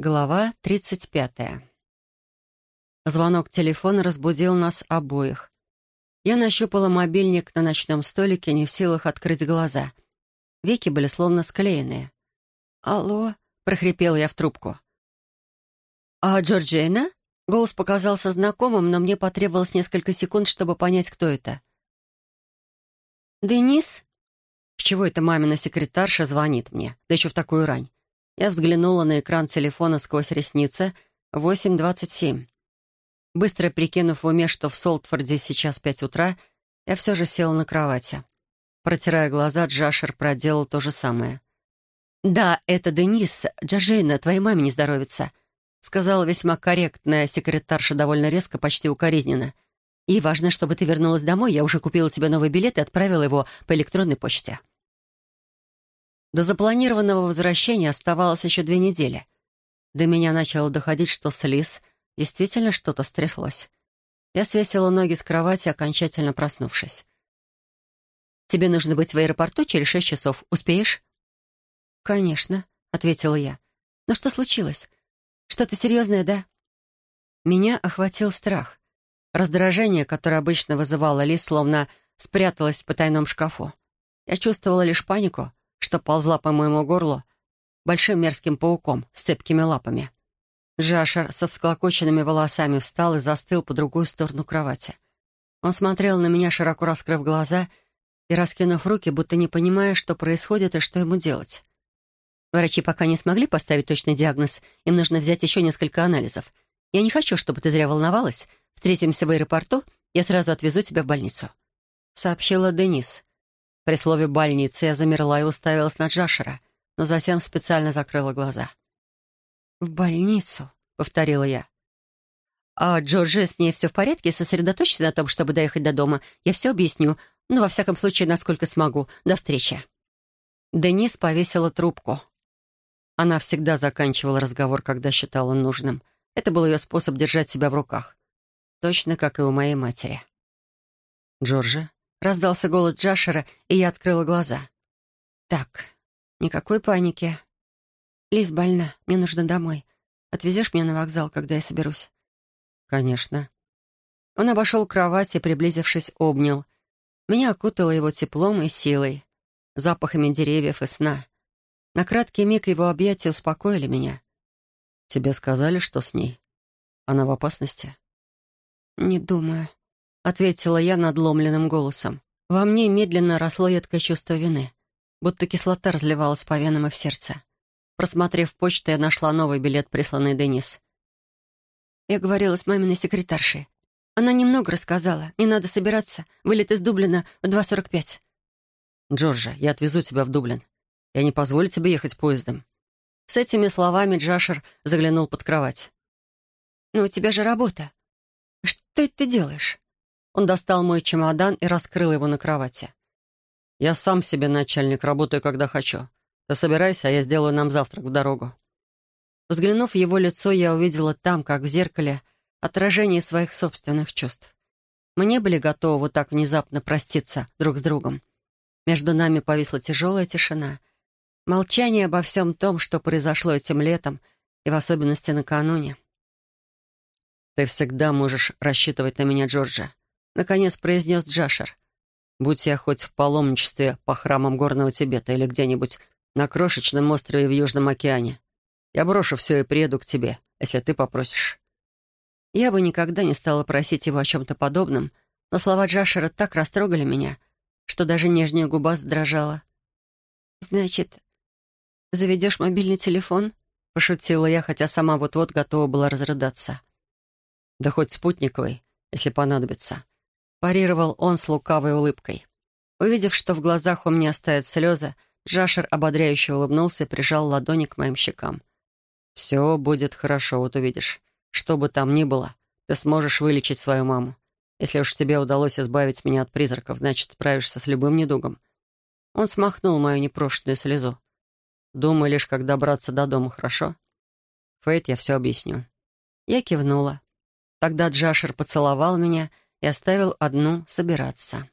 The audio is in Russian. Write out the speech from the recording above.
Глава 35. Звонок телефона разбудил нас обоих. Я нащупала мобильник на ночном столике, не в силах открыть глаза. Веки были словно склеенные. «Алло?» — прохрипела я в трубку. «А Джорджина?» Голос показался знакомым, но мне потребовалось несколько секунд, чтобы понять, кто это. «Денис?» С чего эта мамина секретарша звонит мне? Да еще в такую рань. Я взглянула на экран телефона сквозь ресницы. 8.27. Быстро прикинув в уме, что в Солтфорде сейчас пять утра, я все же села на кровати. Протирая глаза, Джашер проделал то же самое. «Да, это Денис. Джажейна, твоей маме не здоровится», сказала весьма корректная секретарша довольно резко, почти укоризненно. «И важно, чтобы ты вернулась домой. Я уже купила тебе новый билет и отправила его по электронной почте». До запланированного возвращения оставалось еще две недели. До меня начало доходить, что с Лис действительно что-то стряслось. Я свесила ноги с кровати, окончательно проснувшись. «Тебе нужно быть в аэропорту через шесть часов. Успеешь?» «Конечно», — ответила я. «Но что случилось? Что-то серьезное, да?» Меня охватил страх. Раздражение, которое обычно вызывало Лис, словно спряталось в потайном шкафу. Я чувствовала лишь панику — что ползла по моему горлу большим мерзким пауком с цепкими лапами. Джашер со всклокоченными волосами встал и застыл по другую сторону кровати. Он смотрел на меня, широко раскрыв глаза и раскинув руки, будто не понимая, что происходит и что ему делать. Врачи пока не смогли поставить точный диагноз, им нужно взять еще несколько анализов. Я не хочу, чтобы ты зря волновалась. Встретимся в аэропорту, я сразу отвезу тебя в больницу», — сообщила Денис. При слове «больница» я замерла и уставилась на Джашера, но затем специально закрыла глаза. «В больницу», — повторила я. «А Джорджи, с ней все в порядке? Сосредоточься на том, чтобы доехать до дома. Я все объясню. Ну, во всяком случае, насколько смогу. До встречи». Денис повесила трубку. Она всегда заканчивала разговор, когда считала нужным. Это был ее способ держать себя в руках. Точно как и у моей матери. «Джорджи, Раздался голос Джашера, и я открыла глаза. «Так, никакой паники. Лиз больна, мне нужно домой. Отвезешь меня на вокзал, когда я соберусь?» «Конечно». Он обошел кровать и, приблизившись, обнял. Меня окутало его теплом и силой, запахами деревьев и сна. На краткий миг его объятия успокоили меня. «Тебе сказали, что с ней? Она в опасности?» «Не думаю», ответила я надломленным голосом. Во мне медленно росло едкое чувство вины, будто кислота разливалась по венам и в сердце. Просмотрев почту, я нашла новый билет, присланный Денис. Я говорила с маминой секретаршей. Она немного рассказала. Мне надо собираться. Вылет из Дублина в 2.45. «Джорджа, я отвезу тебя в Дублин. Я не позволю тебе ехать поездом». С этими словами Джашер заглянул под кровать. «Но у тебя же работа. Что это ты делаешь?» Он достал мой чемодан и раскрыл его на кровати. «Я сам себе начальник, работаю, когда хочу. Ты собирайся, а я сделаю нам завтрак в дорогу». Взглянув в его лицо, я увидела там, как в зеркале, отражение своих собственных чувств. Мы не были готовы вот так внезапно проститься друг с другом. Между нами повисла тяжелая тишина. Молчание обо всем том, что произошло этим летом, и в особенности накануне. «Ты всегда можешь рассчитывать на меня, Джорджа. — наконец произнес Джашер. «Будь я хоть в паломничестве по храмам Горного Тибета или где-нибудь на крошечном острове в Южном океане, я брошу все и приеду к тебе, если ты попросишь». Я бы никогда не стала просить его о чем-то подобном, но слова Джашера так растрогали меня, что даже нижняя губа задрожала. «Значит, заведешь мобильный телефон?» — пошутила я, хотя сама вот-вот готова была разрыдаться. «Да хоть спутниковый, если понадобится парировал он с лукавой улыбкой. Увидев, что в глазах у меня стоят слезы, Джашер ободряюще улыбнулся и прижал ладони к моим щекам. «Все будет хорошо, вот увидишь. Что бы там ни было, ты сможешь вылечить свою маму. Если уж тебе удалось избавить меня от призраков, значит, справишься с любым недугом». Он смахнул мою непрошенную слезу. «Думай лишь, как добраться до дома, хорошо?» «Фейт, я все объясню». Я кивнула. Тогда Джашер поцеловал меня и оставил одну собираться.